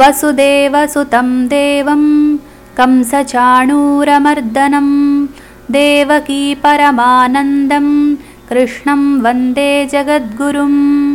वसुदेवसुतं देवं कंसचाणूरमर्दनं देवकी परमानन्दं कृष्णं वन्दे जगद्गुरुम्।